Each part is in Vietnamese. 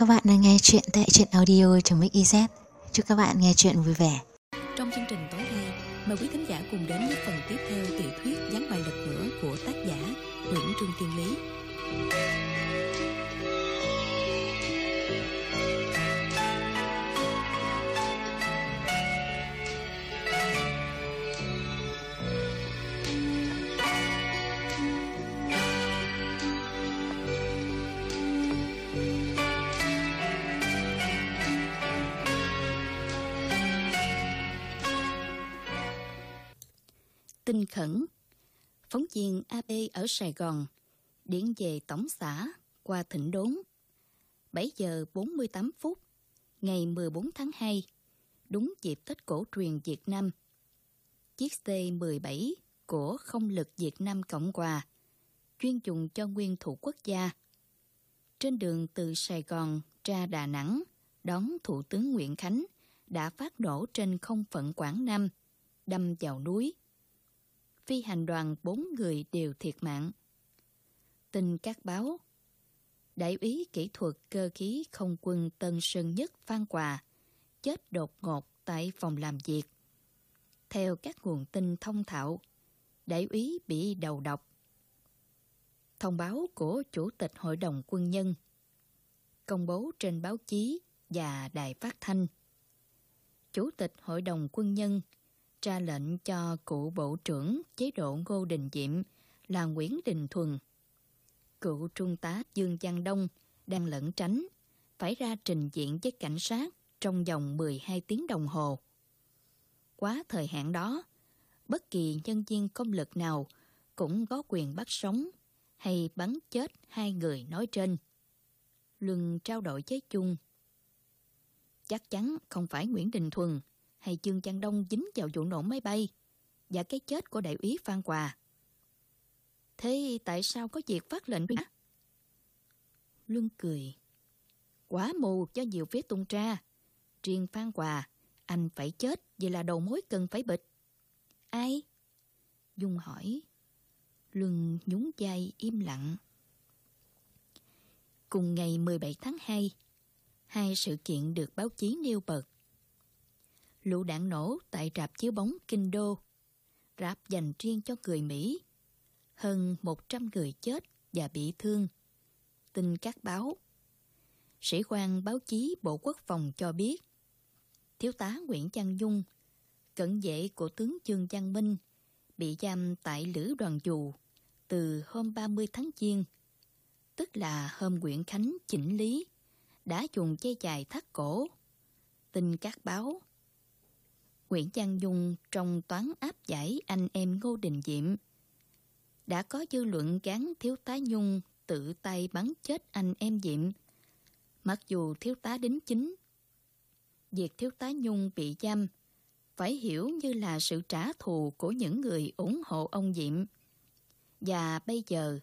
Các bạn đang nghe chuyện tại truyện audio.mix.iz Chúc các bạn nghe chuyện vui vẻ Trong chương trình tối nay, mời quý khán giả cùng đến với phần tiếp theo tiểu thuyết Gián bài lật ngửa của tác giả Nguyễn Trương Tiên Lý. Khẩn. Phóng viên ab ở Sài Gòn Điện về tổng xã qua thỉnh đốn. 7 giờ 48 phút Ngày 14 tháng 2 Đúng dịp Tết cổ truyền Việt Nam. Chiếc C-17 của không lực Việt Nam Cộng Hòa chuyên dùng cho nguyên thủ quốc gia. Trên đường từ Sài Gòn ra Đà Nẵng đón Thủ tướng Nguyễn Khánh đã phát nổ trên không phận Quảng Nam, đâm vào núi phi hành đoàn bốn người đều thiệt mạng. Tin các báo Đại úy kỹ thuật cơ khí không quân Tân Sơn Nhất Phan Quà chết đột ngột tại phòng làm việc. Theo các nguồn tin thông thạo, đại úy bị đầu độc. Thông báo của Chủ tịch Hội đồng Quân nhân công bố trên báo chí và đài phát thanh. Chủ tịch Hội đồng Quân nhân ra lệnh cho cựu bộ trưởng chế độ Ngô Đình Diệm là Nguyễn Đình Thuần. Cựu trung tá Dương Giang Đông đang lẩn tránh, phải ra trình diện với cảnh sát trong vòng 12 tiếng đồng hồ. Quá thời hạn đó, bất kỳ nhân viên công lực nào cũng có quyền bắt sống hay bắn chết hai người nói trên. Luân trao đổi với chung. Chắc chắn không phải Nguyễn Đình Thuần hay Dương Trang Đông dính vào vụ nổ máy bay và cái chết của đại úy Phan Quà. Thế tại sao có việc phát lệnh truy Luân cười. Quá mù cho nhiều phía tung tra. Riêng Phan Quà, anh phải chết vì là đầu mối cần phải bịch. Ai? Dung hỏi. Luân nhún vai im lặng. Cùng ngày 17 tháng 2, hai sự kiện được báo chí nêu bật lũ đạn nổ tại rạp chiếu bóng Kinh Đô. Rạp dành riêng cho người Mỹ. Hơn 100 người chết và bị thương. Tin các báo. Sĩ quan báo chí Bộ Quốc phòng cho biết Thiếu tá Nguyễn Trang Dung, cận vệ của tướng Trương Giang Minh, bị giam tại Lữ Đoàn Dù từ hôm 30 tháng Giêng, tức là hôm Nguyễn Khánh chỉnh lý, đã dùng dây dài thắt cổ. Tin các báo Nguyễn Giang Dung trong toán áp giải anh em Ngô Đình Diệm. Đã có dư luận gán thiếu tá Nhung tự tay bắn chết anh em Diệm. Mặc dù thiếu tá đính chính, việc thiếu tá Nhung bị giam phải hiểu như là sự trả thù của những người ủng hộ ông Diệm. Và bây giờ,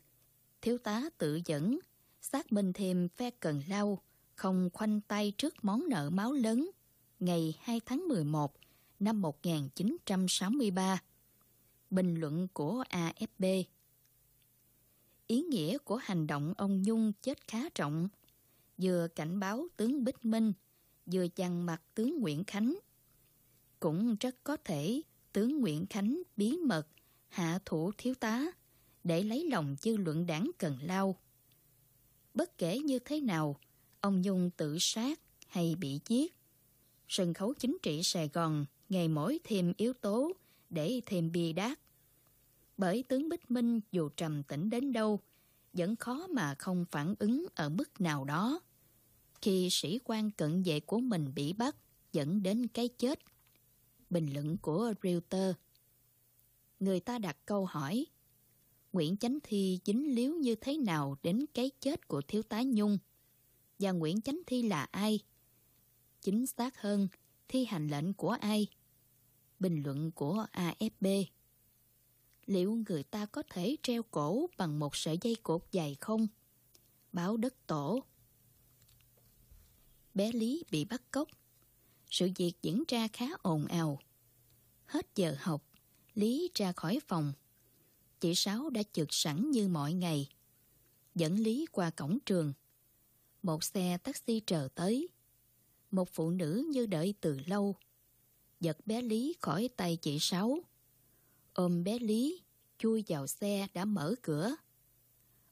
thiếu tá tự dẫn, xác minh thêm phe cần lao, không khoanh tay trước món nợ máu lớn ngày 2 tháng 11 năm 1963. Bình luận của AFP Ý nghĩa của hành động ông Nhung chết khá trọng, vừa cảnh báo tướng Bích Minh, vừa chằn mặt tướng Nguyễn Khánh. Cũng rất có thể tướng Nguyễn Khánh bí mật hạ thủ thiếu tá để lấy lòng dư luận đảng Cần Lao. Bất kể như thế nào, ông Nhung tự sát hay bị giết, sân khấu chính trị Sài Gòn ngày mỗi thêm yếu tố để thêm bi đát. Bởi tướng Bích Minh dù trầm tĩnh đến đâu, vẫn khó mà không phản ứng ở mức nào đó. Khi sĩ quan cận vệ của mình bị bắt, dẫn đến cái chết. Bình luận của Reuters Người ta đặt câu hỏi, Nguyễn Chánh Thi dính líu như thế nào đến cái chết của thiếu tá Nhung? Và Nguyễn Chánh Thi là ai? Chính xác hơn, thi hành lệnh của ai? Bình luận của AFP Liệu người ta có thể treo cổ bằng một sợi dây cột dài không? Báo đất tổ. Bé Lý bị bắt cóc. Sự việc diễn ra khá ồn ào. Hết giờ học, Lý ra khỏi phòng. Chị Sáu đã trực sẵn như mọi ngày. Dẫn Lý qua cổng trường. Một xe taxi chờ tới. Một phụ nữ như đợi từ lâu. Giật bé Lý khỏi tay chị Sáu. Ôm bé Lý, chui vào xe đã mở cửa.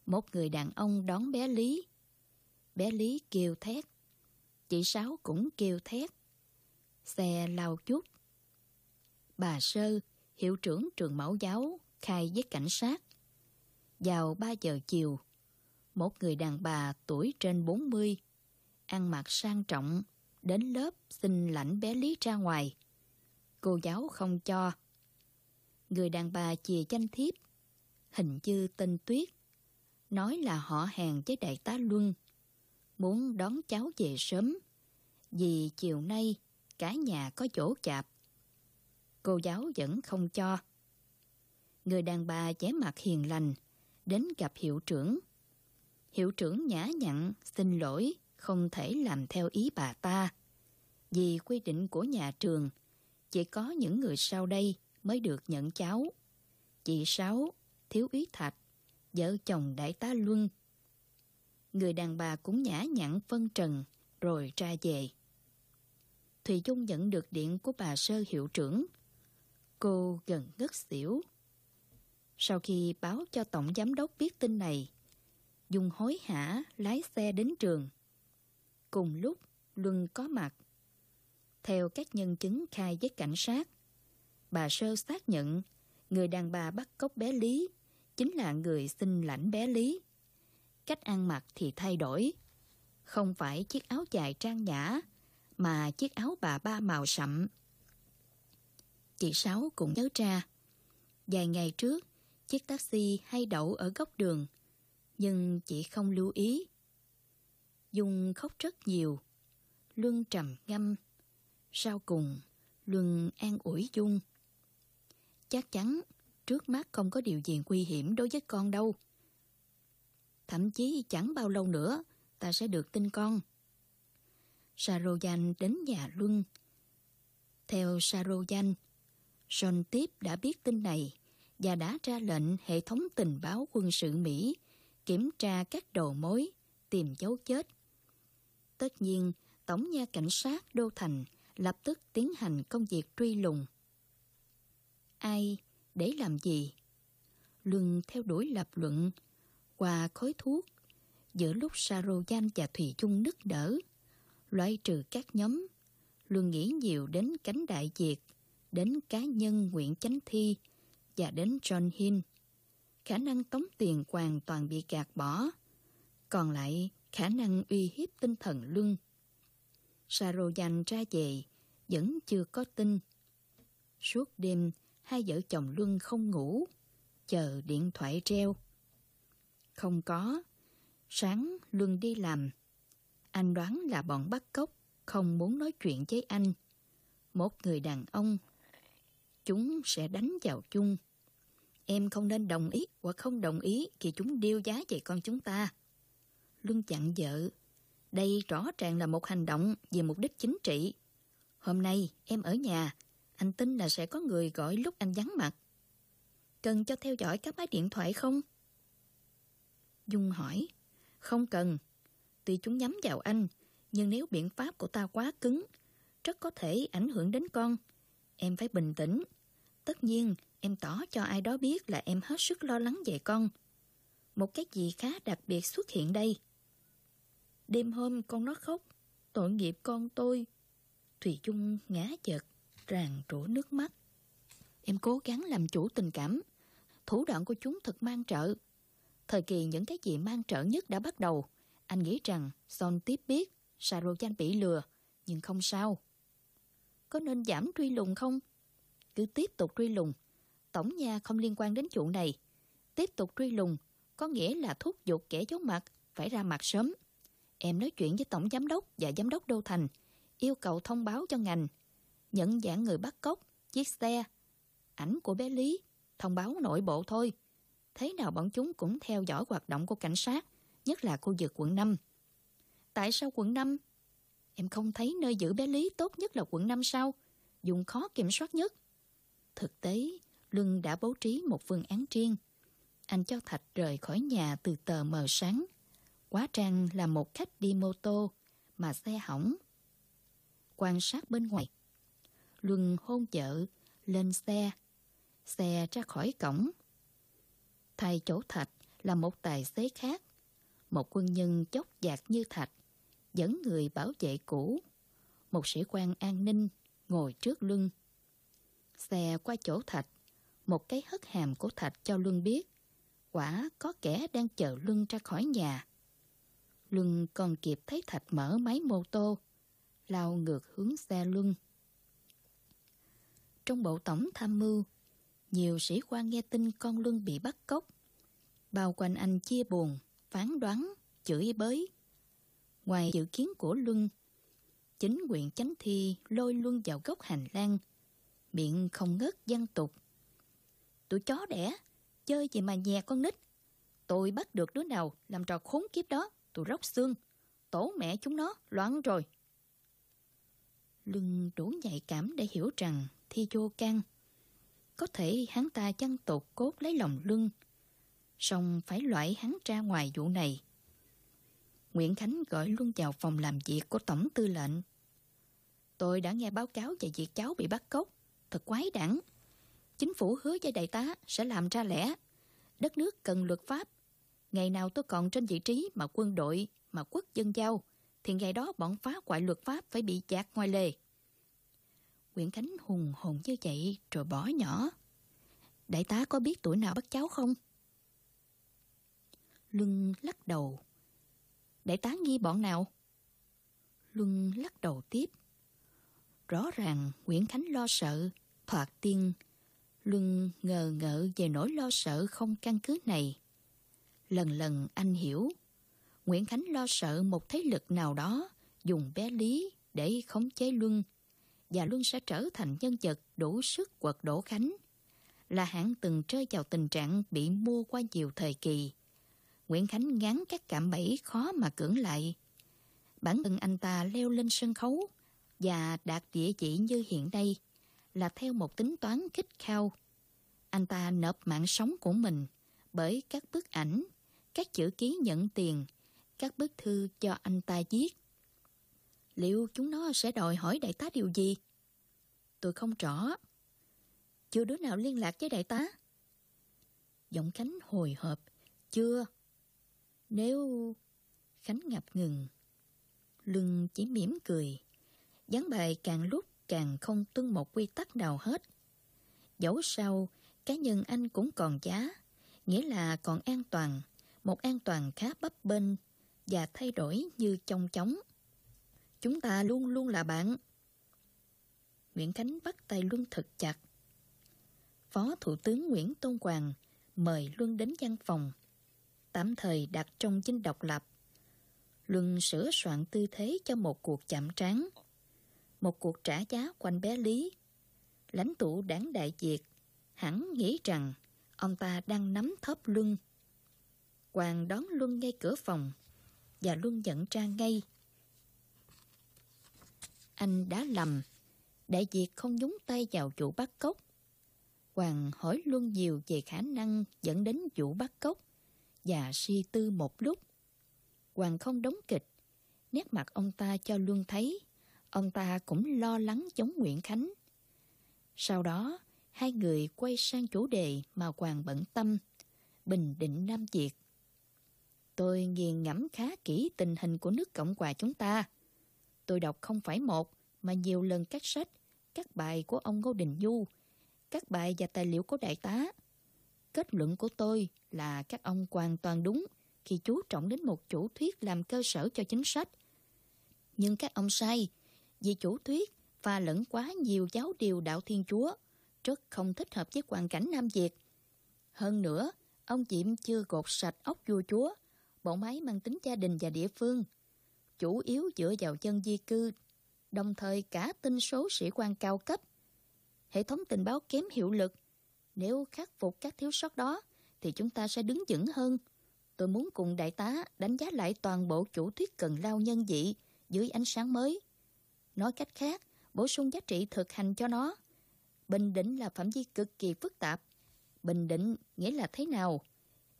Một người đàn ông đón bé Lý. Bé Lý kêu thét. Chị Sáu cũng kêu thét. Xe lao chút. Bà Sơ, hiệu trưởng trường mẫu giáo, khai với cảnh sát. Vào 3 giờ chiều, một người đàn bà tuổi trên 40, ăn mặc sang trọng, đến lớp xin lãnh bé Lý ra ngoài. Cô giáo không cho. Người đàn bà chìa chanh thiếp, hình như tên Tuyết, nói là họ hàng với đại tá Luân, muốn đón cháu về sớm, vì chiều nay cả nhà có chỗ chạp. Cô giáo vẫn không cho. Người đàn bà vẻ mặt hiền lành, đến gặp hiệu trưởng. Hiệu trưởng nhã nhặn, xin lỗi, không thể làm theo ý bà ta. Vì quy định của nhà trường, chỉ có những người sau đây mới được nhận cháu. Chị Sáu, Thiếu úy Thạch, vợ chồng đại tá Luân. Người đàn bà cũng nhã nhặn phân trần, rồi ra về. Thùy Dung nhận được điện của bà sơ hiệu trưởng. Cô gần ngất xỉu. Sau khi báo cho Tổng Giám đốc biết tin này, Dung hối hả lái xe đến trường. Cùng lúc, Luân có mặt. Theo các nhân chứng khai với cảnh sát, bà Sơ xác nhận người đàn bà bắt cóc bé Lý chính là người xin lãnh bé Lý. Cách ăn mặc thì thay đổi. Không phải chiếc áo dài trang nhã, mà chiếc áo bà ba màu sậm. Chị Sáu cũng nhớ ra. Vài ngày trước, chiếc taxi hay đậu ở góc đường, nhưng chị không lưu ý. Dung khóc rất nhiều. Luân trầm ngâm. Sau cùng, Luân an ủi Dung. Chắc chắn, trước mắt không có điều gì nguy hiểm đối với con đâu. Thậm chí chẳng bao lâu nữa, ta sẽ được tin con. Sarojan đến nhà Luân. Theo Sarojan, John Tiếp đã biết tin này và đã ra lệnh hệ thống tình báo quân sự Mỹ kiểm tra các đầu mối, tìm dấu chết. Tất nhiên, Tổng nha Cảnh sát Đô Thành lập tức tiến hành công việc truy lùng. Ai? Để làm gì? Luân theo đuổi lập luận, qua khối thuốc, giữa lúc Sarojan và Thủy Chung nức đỡ loại trừ các nhóm, Luân nghĩ nhiều đến cánh đại diệt đến cá nhân Nguyễn Chánh Thi và đến John Hill. Khả năng tống tiền hoàn toàn bị gạt bỏ. Còn lại khả năng uy hiếp tinh thần Luân. Sarojan ra về, vẫn chưa có tin. Suốt đêm, hai vợ chồng Luân không ngủ, chờ điện thoại treo. Không có. Sáng Luân đi làm. Anh đoán là bọn bắt cóc không muốn nói chuyện với anh. Một người đàn ông chúng sẽ đánh vào chung. Em không nên đồng ý hoặc không đồng ý thì chúng điêu giá về con chúng ta. Luân chặn vợ. Đây rõ ràng là một hành động về mục đích chính trị. Hôm nay em ở nhà, anh tin là sẽ có người gọi lúc anh vắng mặt. Cần cho theo dõi các máy điện thoại không? Dung hỏi. Không cần. Tuy chúng nhắm vào anh, nhưng nếu biện pháp của ta quá cứng, rất có thể ảnh hưởng đến con. Em phải bình tĩnh. Tất nhiên, em tỏ cho ai đó biết là em hết sức lo lắng về con. Một cái gì khá đặc biệt xuất hiện đây. Đêm hôm con nó khóc, tội nghiệp con tôi. Thùy Chung ngã chật, ràng rủa nước mắt. Em cố gắng làm chủ tình cảm. Thủ đoạn của chúng thật mang trợ. Thời kỳ những cái gì mang trợ nhất đã bắt đầu. Anh nghĩ rằng Son tiếp biết Sarochan bị lừa, nhưng không sao. Có nên giảm truy lùng không? Cứ tiếp tục truy lùng. Tổng nha không liên quan đến chuyện này. Tiếp tục truy lùng có nghĩa là thúc giục kẻ giấu mặt phải ra mặt sớm. Em nói chuyện với Tổng Giám đốc và Giám đốc Đô Thành, yêu cầu thông báo cho ngành. Nhận dạng người bắt cóc, chiếc xe, ảnh của bé Lý, thông báo nội bộ thôi. Thế nào bọn chúng cũng theo dõi hoạt động của cảnh sát, nhất là khu vực quận 5. Tại sao quận 5? Em không thấy nơi giữ bé Lý tốt nhất là quận 5 sao? Dùng khó kiểm soát nhất. Thực tế, Luân đã bố trí một phương án riêng. Anh cho Thạch rời khỏi nhà từ tờ mờ sáng. Quá trang là một khách đi mô tô mà xe hỏng. Quan sát bên ngoài. Luân hôn vợ lên xe. Xe ra khỏi cổng. Thay chỗ thạch là một tài xế khác. Một quân nhân chốc dạc như thạch. Dẫn người bảo vệ cũ. Một sĩ quan an ninh ngồi trước Luân. Xe qua chỗ thạch. Một cái hất hàm của thạch cho Luân biết. Quả có kẻ đang chờ Luân ra khỏi nhà. Luân còn kịp thấy Thạch mở máy mô tô, lao ngược hướng xe Luân. Trong bộ tổng tham mưu, nhiều sĩ quan nghe tin con Luân bị bắt cóc. Bao quanh anh chia buồn, phán đoán, chửi bới. Ngoài dự kiến của Luân, chính quyền chánh thi lôi Luân vào góc hành lang, miệng không ngớt văn tục. Tụi chó đẻ, chơi gì mà nhè con nít. Tôi bắt được đứa nào làm trò khốn kiếp đó, tôi róc xương. Tổ mẹ chúng nó loạn rồi. Lưng đủ nhạy cảm để hiểu rằng Thi vô can. Có thể hắn ta chăn tột cốt lấy lòng lưng, xong phải loại hắn ra ngoài vụ này. Nguyễn Khánh gọi luôn vào phòng làm việc của Tổng Tư lệnh. Tôi đã nghe báo cáo về việc cháu bị bắt cóc. Thật quái đản. Chính phủ hứa với đại tá sẽ làm ra lẽ. Đất nước cần luật pháp. Ngày nào tôi còn trên vị trí mà quân đội, mà quốc dân giao, thì ngày đó bọn phá hoại luật pháp phải bị chạc ngoài lề. Nguyễn Khánh hùng hồn như vậy rồi bỏ nhỏ. Đại tá có biết tuổi nào bắt cháu không? Luân lắc đầu. Đại tá nghi bọn nào? Luân lắc đầu tiếp. Rõ ràng Nguyễn Khánh lo sợ, thoạt tiên. Luân ngờ ngợ về nỗi lo sợ không căn cứ này. Lần lần anh hiểu, Nguyễn Khánh lo sợ một thế lực nào đó dùng bé Lý để khống chế Luân và Luân sẽ trở thành nhân vật đủ sức quật đổ Khánh. Là hãng từng rơi vào tình trạng bị mua qua nhiều thời kỳ. Nguyễn Khánh ngán các cạm bẫy khó mà cưỡng lại. Bản thân anh ta leo lên sân khấu và đạt địa chỉ như hiện nay là theo một tính toán khích khao. Anh ta nộp mạng sống của mình bởi các bức ảnh, các chữ ký nhận tiền, các bức thư cho anh ta viết. Liệu chúng nó sẽ đòi hỏi đại tá điều gì? Tôi không rõ. Chưa đứa nào liên lạc với đại tá? Giọng Khánh hồi hộp. Chưa. Nếu... Khánh ngập ngừng. Lưng chỉ mỉm cười. Gián bài càng lúc càng không tuân một quy tắc nào hết. Dẫu sao, cá nhân anh cũng còn giá, nghĩa là còn an toàn, một an toàn khá bấp bênh và thay đổi như trong chóng. Chúng ta luôn luôn là bạn. Nguyễn Khánh bắt tay Luân thật chặt. Phó Thủ tướng Nguyễn Tôn Hoàng mời Luân đến văn phòng, tạm thời đặt trong dinh độc lập. Luân sửa soạn tư thế cho một cuộc chạm trán, một cuộc trả giá quanh bé Lý. Lãnh tụ đảng Đại Việt hẳn nghĩ rằng ông ta đang nắm thóp Luân. Hoàng đón Luân ngay cửa phòng và Luân nhận ra ngay. Anh đã lầm Đại Việt không nhúng tay vào vụ bắt cóc. Hoàng hỏi Luân nhiều về khả năng dẫn đến vụ bắt cóc và suy tư một lúc. Hoàng không đóng kịch. Nét mặt ông ta cho Luân thấy ông ta cũng lo lắng chống Nguyễn Khánh. Sau đó, hai người quay sang chủ đề mà Hoàng bận tâm, Bình Định Nam Việt. Tôi nghiền ngẫm khá kỹ tình hình của nước Cộng hòa chúng ta. Tôi đọc không phải một, mà nhiều lần các sách, các bài của ông Ngô Đình Du, các bài và tài liệu của đại tá. Kết luận của tôi là các ông hoàn toàn đúng khi chú trọng đến một chủ thuyết làm cơ sở cho chính sách. Nhưng các ông sai, vì chủ thuyết và lẫn quá nhiều giáo điều đạo Thiên Chúa, rất không thích hợp với hoàn cảnh Nam Việt. Hơn nữa, ông Diệm chưa gột sạch ốc vua chúa, bộ máy mang tính gia đình và địa phương, chủ yếu dựa vào dân di cư đồng thời cả tinh số sĩ quan cao cấp. Hệ thống tình báo kém hiệu lực. Nếu khắc phục các thiếu sót đó, thì chúng ta sẽ đứng vững hơn. Tôi muốn cùng đại tá đánh giá lại toàn bộ chủ thuyết cần lao nhân dị dưới ánh sáng mới. Nói cách khác, bổ sung giá trị thực hành cho nó. Bình định là phạm vi cực kỳ phức tạp. Bình định nghĩa là thế nào?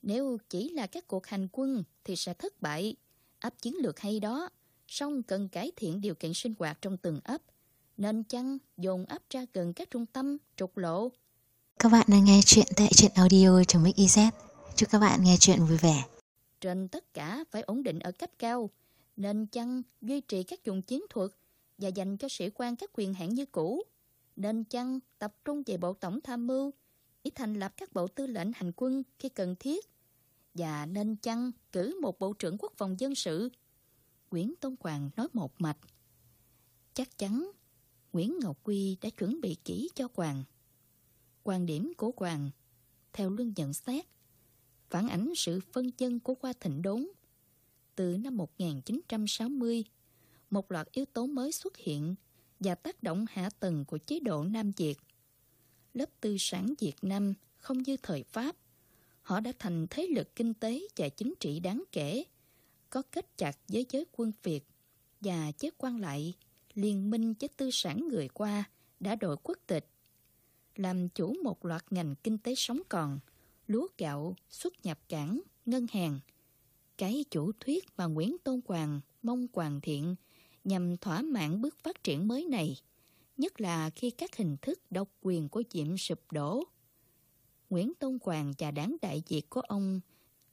Nếu chỉ là các cuộc hành quân thì sẽ thất bại. ấp chiến lược hay đó, song cần cải thiện điều kiện sinh hoạt trong từng ấp, nên chăng dồn ấp ra gần các trung tâm, trục lộ. Các bạn đang nghe chuyện tại truyện audio.mix.iz. Chúc các bạn nghe chuyện vui vẻ. Trên tất cả phải ổn định ở cấp cao, nên chăng duy trì các dùng chiến thuật và dành cho sĩ quan các quyền hạn như cũ. Nên chăng tập trung về bộ tổng tham mưu, ý thành lập các bộ tư lệnh hành quân khi cần thiết. Và nên chăng cử một bộ trưởng quốc phòng dân sự. Nguyễn Tôn Quang nói một mạch. Chắc chắn Nguyễn Ngọc Quy đã chuẩn bị kỹ cho Quang. Quan điểm của Quang theo Luân nhận xét, phản ánh sự phân chân của qua thịnh đốn. Từ năm 1960, một loạt yếu tố mới xuất hiện và tác động hạ tầng của chế độ Nam Việt. Lớp tư sản Việt Nam không như thời Pháp. Họ đã thành thế lực kinh tế và chính trị đáng kể, có kết chặt với giới quân Việt và chế quan lại liên minh với tư sản người qua đã đổi quốc tịch, làm chủ một loạt ngành kinh tế sống còn, lúa gạo, xuất nhập cảng, ngân hàng. Cái chủ thuyết mà Nguyễn Tôn Hoàng mong hoàn thiện nhằm thỏa mãn bước phát triển mới này, nhất là khi các hình thức độc quyền của Diệm sụp đổ. Nguyễn Tôn Quàng và đảng đại diệt của ông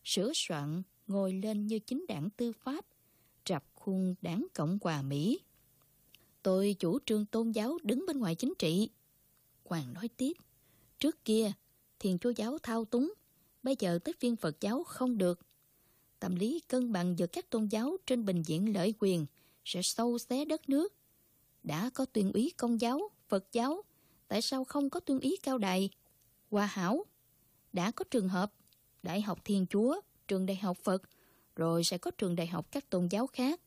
sửa soạn ngồi lên như chính đảng tư pháp, rập khuôn đảng Cộng hòa Mỹ. Tôi chủ trương tôn giáo đứng bên ngoài chính trị. Quàng nói tiếp, trước kia thiền chúa giáo thao túng, bây giờ tới phiên Phật giáo không được. Tâm lý cân bằng giữa các tôn giáo trên bình diện lợi quyền sẽ sâu xé đất nước. Đã có tuyên úy công giáo, Phật giáo, tại sao không có tuyên úy cao đài, hòa hảo? Đã có trường hợp Đại học Thiên Chúa, trường Đại học Phật, rồi sẽ có trường đại học các tôn giáo khác.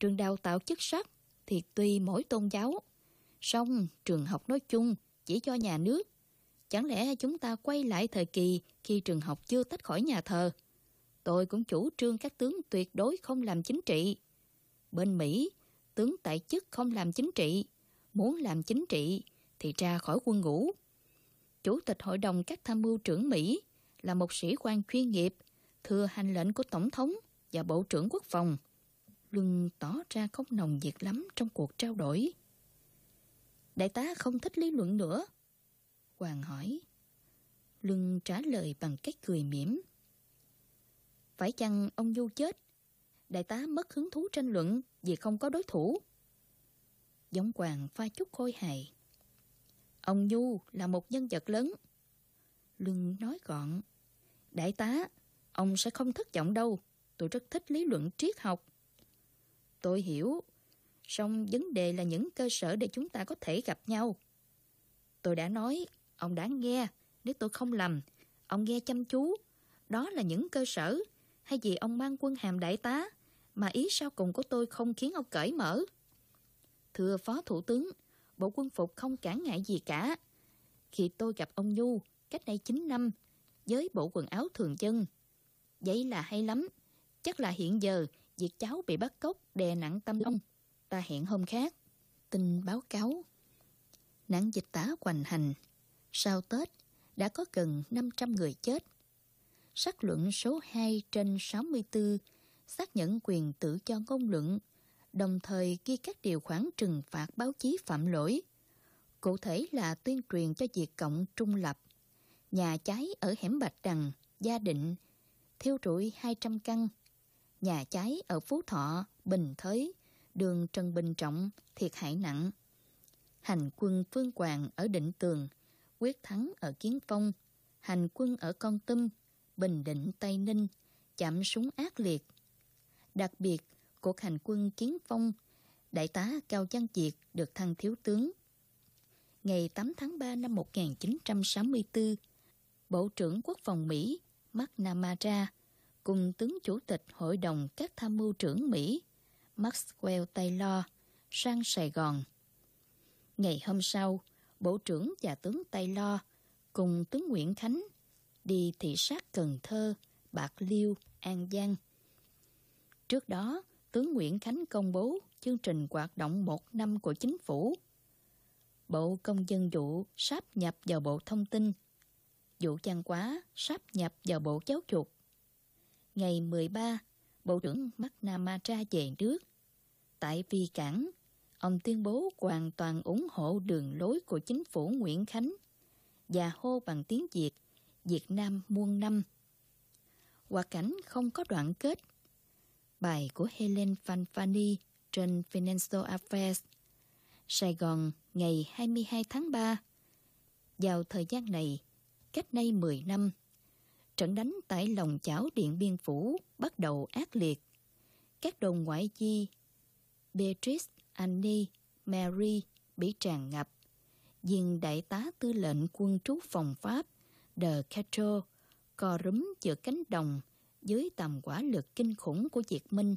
Trường đào tạo chức sắc thì tùy mỗi tôn giáo. Song trường học nói chung chỉ cho nhà nước. Chẳng lẽ chúng ta quay lại thời kỳ khi trường học chưa tách khỏi nhà thờ? Tôi cũng chủ trương các tướng tuyệt đối không làm chính trị. Bên Mỹ, tướng tại chức không làm chính trị. Muốn làm chính trị thì ra khỏi quân ngũ. Chủ tịch Hội đồng các tham mưu trưởng Mỹ là một sĩ quan chuyên nghiệp, thừa hành lệnh của Tổng thống và Bộ trưởng Quốc phòng. Luân tỏ ra không nồng nhiệt lắm trong cuộc trao đổi. Đại tá không thích lý luận nữa. Hoàng hỏi. Luân trả lời bằng cách cười mỉm. Phải chăng ông Du chết? Đại tá mất hứng thú tranh luận vì không có đối thủ. Giống quàng pha chút khôi hài. Ông nhu là một nhân vật lớn. Lương nói gọn. Đại tá, ông sẽ không thất vọng đâu. Tôi rất thích lý luận triết học. Tôi hiểu. Song vấn đề là những cơ sở để chúng ta có thể gặp nhau. Tôi đã nói, ông đã nghe. Nếu tôi không lầm, ông nghe chăm chú. Đó là những cơ sở. Hay vì ông mang quân hàm đại tá, mà ý sau cùng của tôi không khiến ông cởi mở. Thưa Phó Thủ tướng, bộ quân phục không cản ngại gì cả. Khi tôi gặp ông Nhu, cách đây 9 năm, với bộ quần áo thường dân. Vậy là hay lắm. Chắc là hiện giờ việc cháu bị bắt cóc đè nặng tâm ông. Ta hẹn hôm khác. Tin báo cáo. Nạn dịch tả hoành hành. Sau Tết, đã có gần 500 người chết. Sắc luận số 2 trên 64 xác nhận quyền tự do ngôn luận, đồng thời ghi các điều khoản trừng phạt báo chí phạm lỗi. Cụ thể là tuyên truyền cho việc cộng trung lập. Nhà cháy ở hẻm Bạch Đằng, Gia Định, thiêu rụi 200 căn nhà cháy ở Phú Thọ, Bình Thới, đường Trần Bình Trọng thiệt hại nặng. Hành quân Phương Hoàng ở Định Tường, quyết thắng ở Kiến Phong, hành quân ở Con Tum, Bình Định Tây Ninh, chạm súng ác liệt. Đặc biệt, cuộc hành quân Kiến Phong, đại tá Cao Văn Diệt được thăng thiếu tướng. Ngày 8 tháng 3 năm 1964, Bộ trưởng Quốc phòng Mỹ McNamara cùng tướng chủ tịch Hội đồng các tham mưu trưởng Mỹ Maxwell Taylor sang Sài Gòn. Ngày hôm sau, Bộ trưởng và tướng Taylor cùng tướng Nguyễn Khánh đi thị sát Cần Thơ, Bạc Liêu, An Giang. Trước đó, tướng Nguyễn Khánh công bố chương trình hoạt động một năm của chính phủ. Bộ Công dân vụ sáp nhập vào Bộ Thông tin, vụ văn hóa sáp nhập vào Bộ Giáo dục ngày 13, Bộ trưởng McNamara về nước. Tại Vi Cảng, ông tuyên bố hoàn toàn ủng hộ đường lối của chính phủ Nguyễn Khánh và hô bằng tiếng Việt Việt Nam muôn năm. Hoạt cảnh không có đoạn kết. Bài của Helen Fanfani trên Financial Affairs Sài Gòn ngày 22 tháng 3 Vào thời gian này, cách nay 10 năm, trận đánh tại lòng chảo Điện Biên Phủ bắt đầu ác liệt. Các đồn ngoại chi Beatrice, Annie, Mary bị tràn ngập. Viên đại tá tư lệnh quân trú phòng Pháp De Castro co rúm giữa cánh đồng dưới tầm quả lực kinh khủng của Diệt Minh.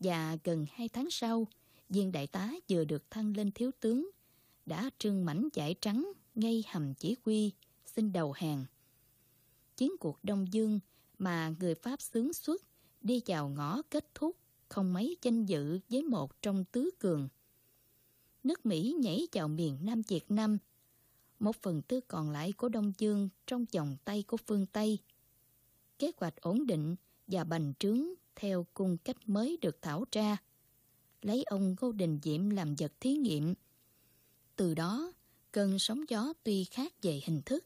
Và gần hai tháng sau, viên đại tá vừa được thăng lên thiếu tướng, đã trương mảnh giải trắng ngay hầm chỉ huy, xin đầu hàng. Chiến cuộc Đông Dương mà người Pháp sướng xuất đi vào ngõ kết thúc không mấy danh dự với một trong tứ cường. Nước Mỹ nhảy vào miền Nam Việt Nam, một phần tư còn lại của Đông Dương trong vòng tay của phương Tây. Kế hoạch ổn định và bành trướng theo cung cách mới được thảo ra, lấy ông Ngô Đình Diệm làm vật thí nghiệm. Từ đó, cơn sóng gió tuy khác về hình thức,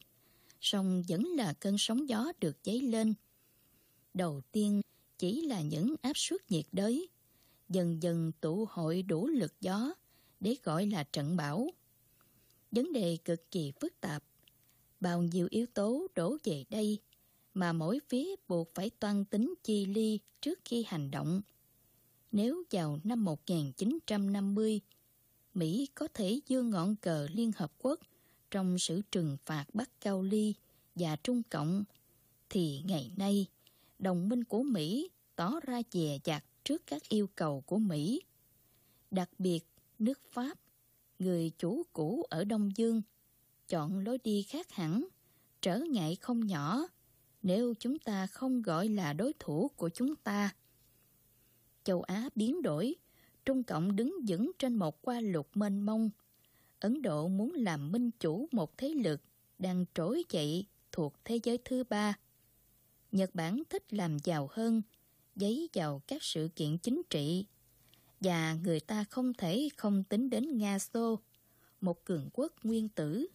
song vẫn là cơn sóng gió được dấy lên. Đầu tiên chỉ là những áp suất nhiệt đới, dần dần tụ hội đủ lực gió để gọi là trận bão. Vấn đề cực kỳ phức tạp, bao nhiêu yếu tố đổ về đây mà mỗi phía buộc phải toan tính chi ly trước khi hành động. Nếu vào năm 1950, Mỹ có thể dương ngọn cờ Liên Hợp Quốc trong sự trừng phạt Bắc Cao Ly và Trung Cộng, thì ngày nay, đồng minh của Mỹ tỏ ra dè dặt trước các yêu cầu của Mỹ. Đặc biệt, nước Pháp, người chủ cũ ở Đông Dương, chọn lối đi khác hẳn, trở ngại không nhỏ nếu chúng ta không gọi là đối thủ của chúng ta. Châu Á biến đổi, Trung Cộng đứng vững trên một qua lục mênh mông. Ấn Độ muốn làm minh chủ một thế lực đang trỗi dậy thuộc thế giới thứ ba. Nhật Bản thích làm giàu hơn, giấy vào các sự kiện chính trị. Và người ta không thể không tính đến Nga Xô, một cường quốc nguyên tử.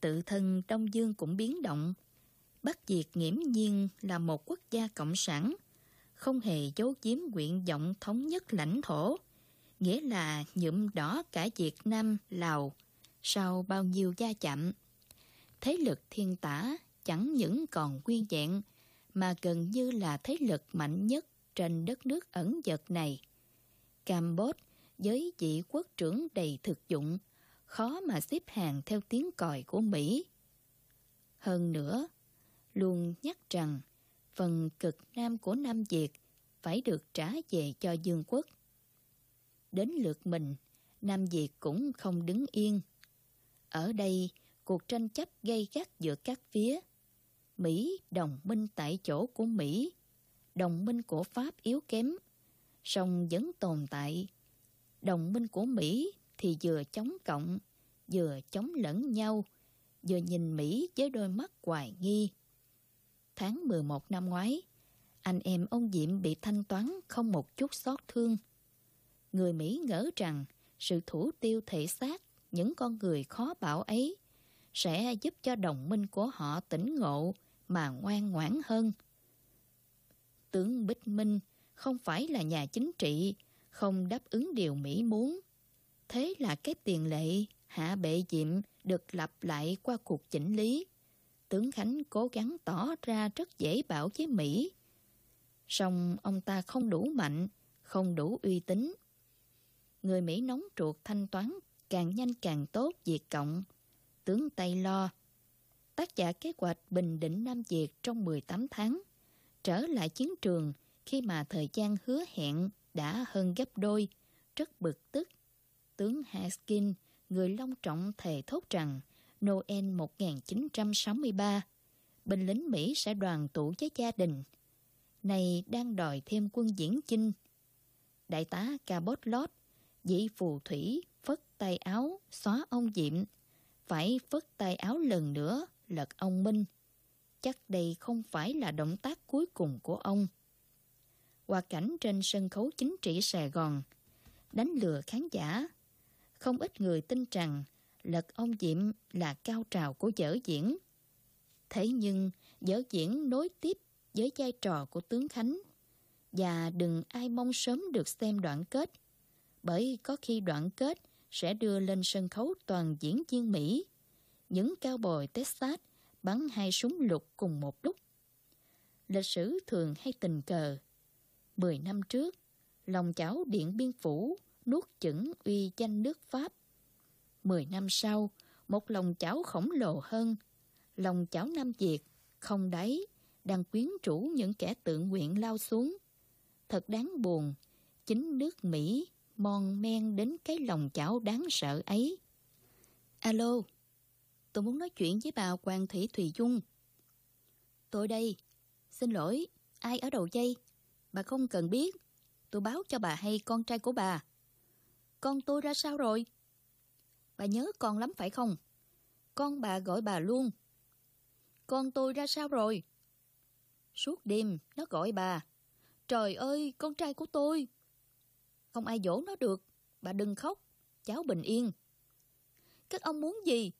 Tự thân Đông Dương cũng biến động. Bắc Việt nghiễm nhiên là một quốc gia cộng sản, không hề giấu giếm nguyện vọng thống nhất lãnh thổ, nghĩa là nhuộm đỏ cả Việt Nam, Lào, sau bao nhiêu gia chạm. Thế lực thiên tả chẳng những còn nguyên vẹn, mà gần như là thế lực mạnh nhất trên đất nước ẩn dật này. Campuchia với vị quốc trưởng đầy thực dụng, khó mà xếp hàng theo tiếng còi của Mỹ. Hơn nữa, luôn nhắc rằng phần cực nam của Nam Việt phải được trả về cho Dương quốc. Đến lượt mình, Nam Việt cũng không đứng yên. Ở đây, cuộc tranh chấp gây gắt giữa các phía. Mỹ đồng minh tại chỗ của Mỹ, đồng minh của Pháp yếu kém, song vẫn tồn tại. Đồng minh của Mỹ thì vừa chống cộng, vừa chống lẫn nhau, vừa nhìn Mỹ với đôi mắt hoài nghi. Tháng 11 năm ngoái, anh em ông Diệm bị thanh toán không một chút xót thương. Người Mỹ ngỡ rằng sự thủ tiêu thể xác những con người khó bảo ấy sẽ giúp cho đồng minh của họ tỉnh ngộ mà ngoan ngoãn hơn. Tướng Bích Minh không phải là nhà chính trị, không đáp ứng điều Mỹ muốn. Thế là cái tiền lệ hạ bệ diệm được lặp lại qua cuộc chỉnh lý. Tướng Khánh cố gắng tỏ ra rất dễ bảo với Mỹ. Song ông ta không đủ mạnh, không đủ uy tín. Người Mỹ nóng ruột thanh toán càng nhanh càng tốt Việt Cộng. Tướng Tây lo tác giả kế hoạch Bình Định Nam Việt trong 18 tháng, trở lại chiến trường khi mà thời gian hứa hẹn đã hơn gấp đôi, rất bực tức. Tướng Haskin, người long trọng thề thốt rằng Noel 1963, binh lính Mỹ sẽ đoàn tụ với gia đình. Này đang đòi thêm quân diễn chinh. Đại tá Cabot Lott dĩ phù thủy, phất tay áo, xóa ông Diệm, phải phất tay áo lần nữa lật ông Minh. Chắc đây không phải là động tác cuối cùng của ông. qua cảnh trên sân khấu chính trị Sài Gòn, đánh lừa khán giả. Không ít người tin rằng lật ông Diệm là cao trào của dở diễn. Thế nhưng dở diễn nối tiếp với vai trò của tướng Khánh và đừng ai mong sớm được xem đoạn kết bởi có khi đoạn kết sẽ đưa lên sân khấu toàn diễn viên Mỹ. Những cao bồi Texas bắn hai súng lục cùng một lúc. Lịch sử thường hay tình cờ. Mười năm trước, lòng cháu Điện Biên Phủ nuốt chửng uy danh nước Pháp. Mười năm sau, một lòng chảo khổng lồ hơn, lòng chảo Nam Việt, không đáy, đang quyến rũ những kẻ tự nguyện lao xuống. Thật đáng buồn, chính nước Mỹ mòn men đến cái lòng chảo đáng sợ ấy. Alo, tôi muốn nói chuyện với bà Hoàng Thị Thùy Dung. Tôi đây, xin lỗi, ai ở đầu dây? Bà không cần biết, tôi báo cho bà hay con trai của bà. Con tôi ra sao rồi? Bà nhớ con lắm phải không? Con bà gọi bà luôn. Con tôi ra sao rồi? Suốt đêm nó gọi bà. Trời ơi, con trai của tôi! Không ai dỗ nó được. Bà đừng khóc. Cháu bình yên. Các ông muốn gì?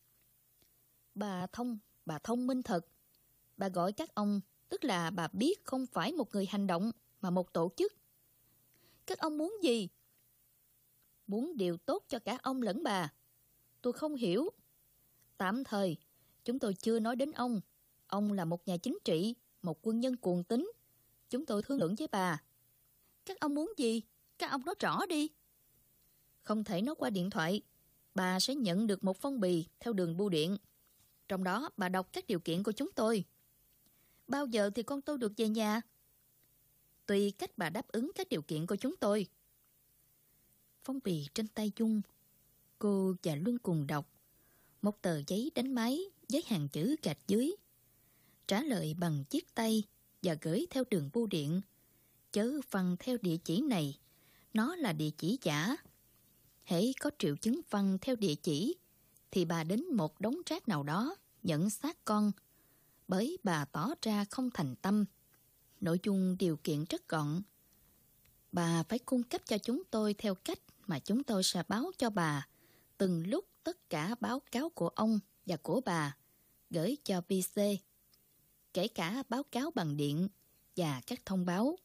Bà thông, bà thông minh thật. Bà gọi các ông, tức là bà biết không phải một người hành động, mà một tổ chức. Các ông muốn gì? Muốn điều tốt cho cả ông lẫn bà. Tôi không hiểu. Tạm thời, chúng tôi chưa nói đến ông. Ông là một nhà chính trị, một quân nhân cuồng tín. Chúng tôi thương lượng với bà. Các ông muốn gì? Các ông nói rõ đi. Không thể nói qua điện thoại. Bà sẽ nhận được một phong bì theo đường bưu điện. Trong đó bà đọc các điều kiện của chúng tôi. Bao giờ thì con tôi được về nhà? Tùy cách bà đáp ứng các điều kiện của chúng tôi. Phong bì trên tay Dung. Cô và Luân cùng đọc. Một tờ giấy đánh máy với hàng chữ gạch dưới. Trả lời bằng chiếc tay và gửi theo đường bưu điện. Chớ phân theo địa chỉ này nó là địa chỉ giả. Hãy có triệu chứng phân theo địa chỉ, thì bà đến một đống rác nào đó nhận xác con, bởi bà tỏ ra không thành tâm. Nội dung điều kiện rất gọn. Bà phải cung cấp cho chúng tôi theo cách mà chúng tôi sẽ báo cho bà từng lúc tất cả báo cáo của ông và của bà gửi cho PC, kể cả báo cáo bằng điện và các thông báo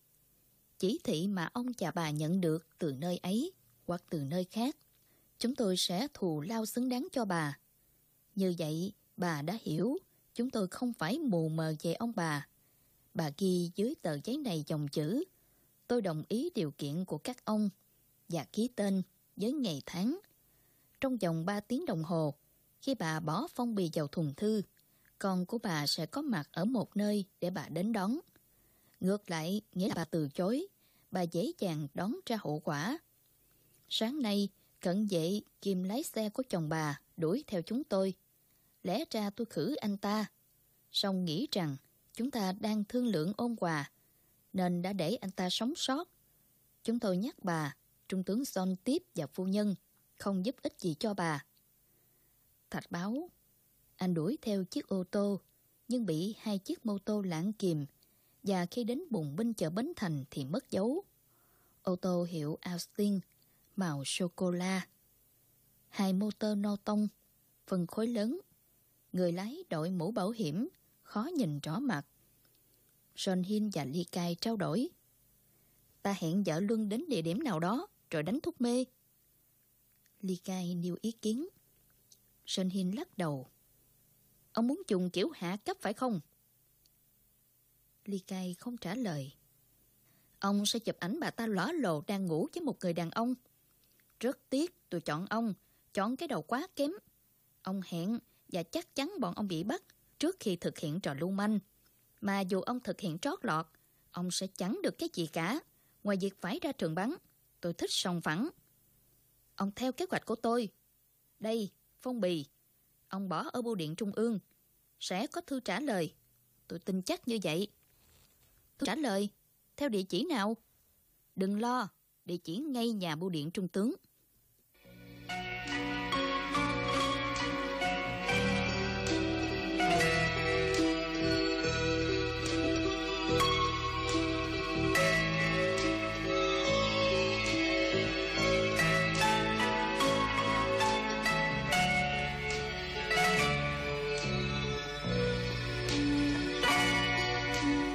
chỉ thị mà ông và bà nhận được từ nơi ấy hoặc từ nơi khác. Chúng tôi sẽ thù lao xứng đáng cho bà. Như vậy, bà đã hiểu chúng tôi không phải mù mờ về ông bà. Bà ghi dưới tờ giấy này dòng chữ Tôi đồng ý điều kiện của các ông và ký tên với ngày tháng. Trong vòng 3 tiếng đồng hồ, khi bà bỏ phong bì vào thùng thư, con của bà sẽ có mặt ở một nơi để bà đến đón. Ngược lại, nghĩa là bà từ chối, bà dễ dàng đón ra hậu quả. Sáng nay, cận vệ kim lái xe của chồng bà đuổi theo chúng tôi. Lẽ ra tôi khử anh ta. song nghĩ rằng chúng ta đang thương lượng ôn quà, nên đã để anh ta sống sót. Chúng tôi nhắc bà, Trung tướng Son tiếp và phu nhân, không giúp ích gì cho bà. Thạch báo, anh đuổi theo chiếc ô tô, nhưng bị hai chiếc mô tô lãng kìm, và khi đến bùng binh chợ Bến Thành thì mất dấu. Ô tô hiệu Austin, màu sô-cô-la. Hai motor no tông, phần khối lớn. Người lái đội mũ bảo hiểm, khó nhìn rõ mặt. Son Hin và Ly Cai trao đổi. Ta hẹn vợ Luân đến địa điểm nào đó, rồi đánh thuốc mê. Ly Cai nêu ý kiến. Sơn Hin lắc đầu. Ông muốn dùng kiểu hạ cấp phải không? Ly Cai không trả lời. Ông sẽ chụp ảnh bà ta lõa lồ đang ngủ với một người đàn ông. Rất tiếc tôi chọn ông, chọn cái đầu quá kém. Ông hẹn và chắc chắn bọn ông bị bắt trước khi thực hiện trò lưu manh. Mà dù ông thực hiện trót lọt, ông sẽ chẳng được cái gì cả, ngoài việc phải ra trường bắn. Tôi thích sòng phẳng. Ông theo kế hoạch của tôi. Đây, phong bì. Ông bỏ ở bưu điện trung ương. Sẽ có thư trả lời. Tôi tin chắc như vậy. Thư trả lời theo địa chỉ nào? Đừng lo, địa chỉ ngay nhà bưu điện trung tướng.